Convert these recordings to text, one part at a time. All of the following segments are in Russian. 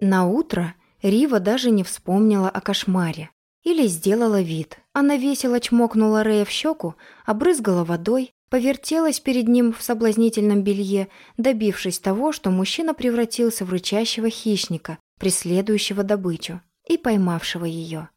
На утро Рива даже не вспомнила о кошмаре. Или сделала вид. Она весело чмокнула Рэя в щеку, обрызгала водой, повертелась перед ним в соблазнительном белье, добившись того, что мужчина превратился в рычащего хищника, преследующего добычу и поймавшего ее.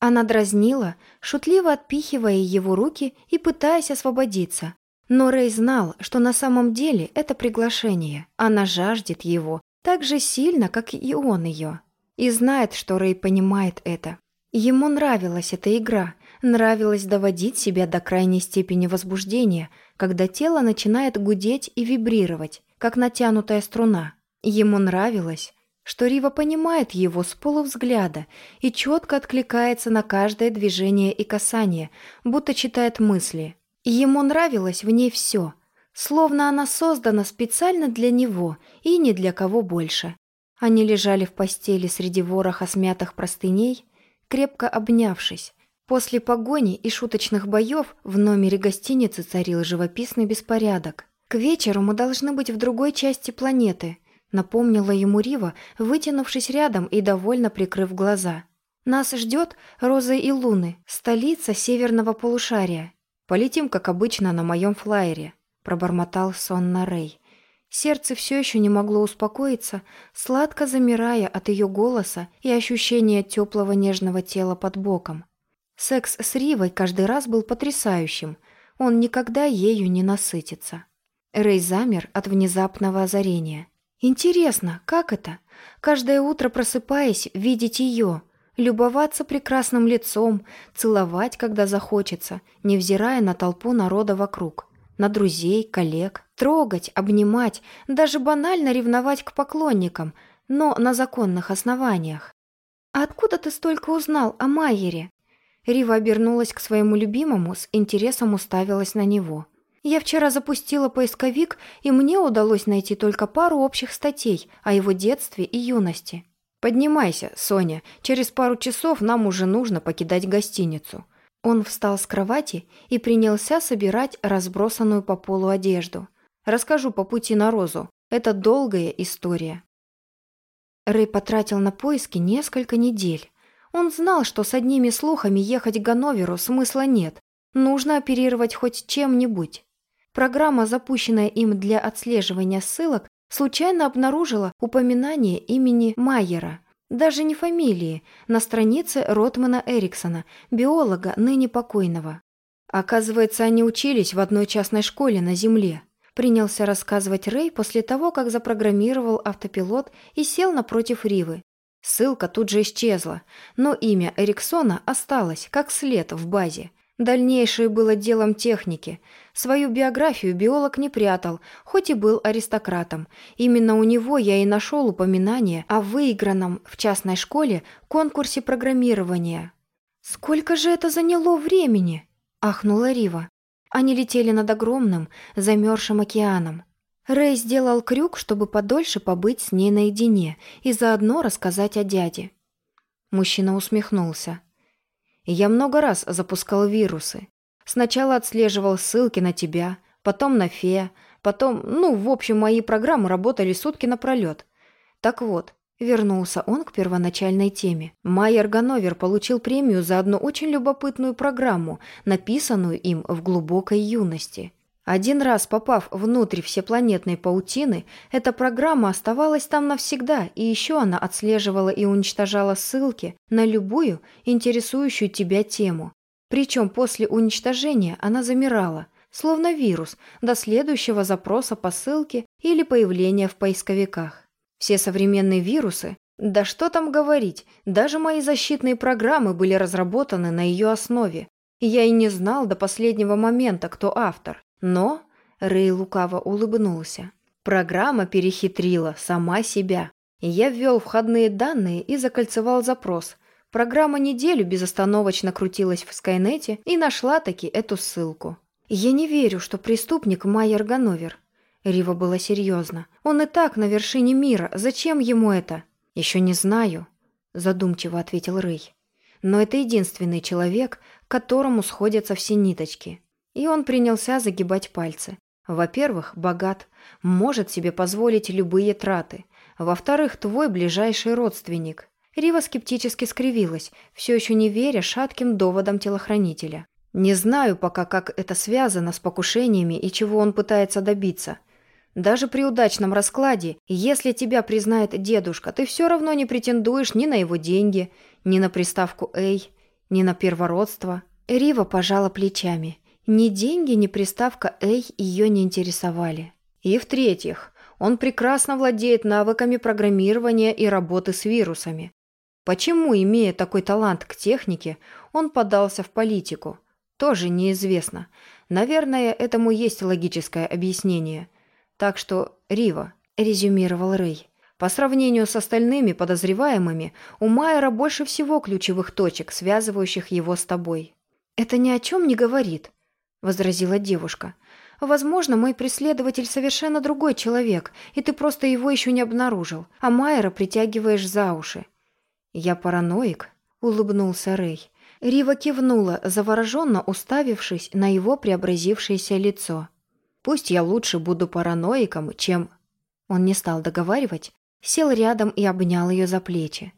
Она дразнила, шутливо отпихивая его руки и пытаясь освободиться. Но Рэй знал, что на самом деле это приглашение. Она жаждет его так же сильно, как и он ее. И знает, что Рэй понимает это. Ему нравилась эта игра, нравилось доводить себя до крайней степени возбуждения, когда тело начинает гудеть и вибрировать, как натянутая струна. Ему нравилось, что Рива понимает его с полувзгляда и четко откликается на каждое движение и касание, будто читает мысли. Ему нравилось в ней все, словно она создана специально для него и ни для кого больше. Они лежали в постели среди вороха смятых простыней, крепко обнявшись. После погони и шуточных боев в номере гостиницы царил живописный беспорядок. К вечеру мы должны быть в другой части планеты, напомнила ему Рива, вытянувшись рядом и довольно прикрыв глаза. Нас ждет Роза и Луны, столица северного полушария. Полетим, как обычно, на моем флайере, пробормотал сонно Рэй. Сердце все еще не могло успокоиться, сладко замирая от ее голоса и ощущения теплого нежного тела под боком. Секс с Ривой каждый раз был потрясающим, он никогда ею не насытится. Рэй замер от внезапного озарения. Интересно, как это? Каждое утро просыпаясь, видеть ее, любоваться прекрасным лицом, целовать, когда захочется, невзирая на толпу народа вокруг на друзей, коллег, трогать, обнимать, даже банально ревновать к поклонникам, но на законных основаниях. «А откуда ты столько узнал о Майере?» Рива обернулась к своему любимому, с интересом уставилась на него. «Я вчера запустила поисковик, и мне удалось найти только пару общих статей о его детстве и юности». «Поднимайся, Соня, через пару часов нам уже нужно покидать гостиницу», он встал с кровати и принялся собирать разбросанную по полу одежду. Расскажу по пути на Розу. Это долгая история. Рэй потратил на поиски несколько недель. Он знал, что с одними слухами ехать к Ганноверу смысла нет. Нужно оперировать хоть чем-нибудь. Программа, запущенная им для отслеживания ссылок, случайно обнаружила упоминание имени Майера – даже не фамилии, на странице Ротмана Эриксона, биолога, ныне покойного. Оказывается, они учились в одной частной школе на Земле. Принялся рассказывать Рэй после того, как запрограммировал автопилот и сел напротив Ривы. Ссылка тут же исчезла, но имя Эриксона осталось, как след в базе. Дальнейшее было делом техники. Свою биографию биолог не прятал, хоть и был аристократом. Именно у него я и нашел упоминание о выигранном в частной школе конкурсе программирования. «Сколько же это заняло времени?» – ахнула Рива. Они летели над огромным, замерзшим океаном. Рэй сделал крюк, чтобы подольше побыть с ней наедине и заодно рассказать о дяде. Мужчина усмехнулся. Я много раз запускал вирусы. Сначала отслеживал ссылки на тебя, потом на Фея, потом, ну, в общем, мои программы работали сутки напролет. Так вот, вернулся он к первоначальной теме. Майер Ганновер получил премию за одну очень любопытную программу, написанную им в глубокой юности. Один раз попав внутрь всепланетной паутины, эта программа оставалась там навсегда, и еще она отслеживала и уничтожала ссылки на любую интересующую тебя тему. Причем после уничтожения она замирала, словно вирус, до следующего запроса по ссылке или появления в поисковиках. Все современные вирусы, да что там говорить, даже мои защитные программы были разработаны на ее основе. Я и не знал до последнего момента, кто автор. Но Рэй лукаво улыбнулся. Программа перехитрила сама себя. Я ввел входные данные и закольцевал запрос. Программа неделю безостановочно крутилась в Скайнете и нашла таки эту ссылку. «Я не верю, что преступник Майер Ганновер». Рива была серьезна. «Он и так на вершине мира. Зачем ему это?» «Еще не знаю», – задумчиво ответил Рэй. «Но это единственный человек, к которому сходятся все ниточки. И он принялся загибать пальцы. Во-первых, богат, может себе позволить любые траты. Во-вторых, твой ближайший родственник. Рива скептически скривилась, все еще не веря шатким доводам телохранителя. Не знаю пока, как это связано с покушениями и чего он пытается добиться. Даже при удачном раскладе, если тебя признает дедушка, ты все равно не претендуешь ни на его деньги, ни на приставку «Эй», ни на первородство. Рива пожала плечами. Ни деньги, ни приставка «Эй» ее не интересовали. И в-третьих, он прекрасно владеет навыками программирования и работы с вирусами. Почему, имея такой талант к технике, он подался в политику? Тоже неизвестно. Наверное, этому есть логическое объяснение. Так что, Рива, резюмировал Рэй, по сравнению с остальными подозреваемыми, у Майера больше всего ключевых точек, связывающих его с тобой. «Это ни о чем не говорит», — возразила девушка. Возможно, мой преследователь совершенно другой человек, и ты просто его еще не обнаружил, а Майера притягиваешь за уши». «Я параноик?» — улыбнулся Рэй. Рива кивнула, завороженно уставившись на его преобразившееся лицо. «Пусть я лучше буду параноиком, чем...» Он не стал договаривать, сел рядом и обнял ее за плечи.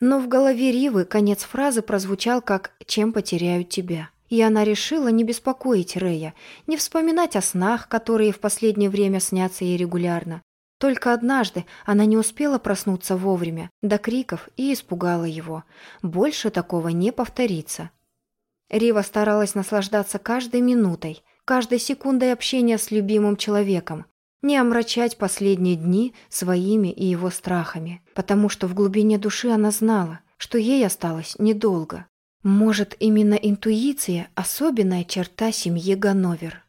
Но в голове Ривы конец фразы прозвучал как «чем потеряют тебя» и она решила не беспокоить Рэя, не вспоминать о снах, которые в последнее время снятся ей регулярно. Только однажды она не успела проснуться вовремя, до криков, и испугала его. Больше такого не повторится. Рива старалась наслаждаться каждой минутой, каждой секундой общения с любимым человеком, не омрачать последние дни своими и его страхами, потому что в глубине души она знала, что ей осталось недолго. Может, именно интуиция – особенная черта семьи Ганновер.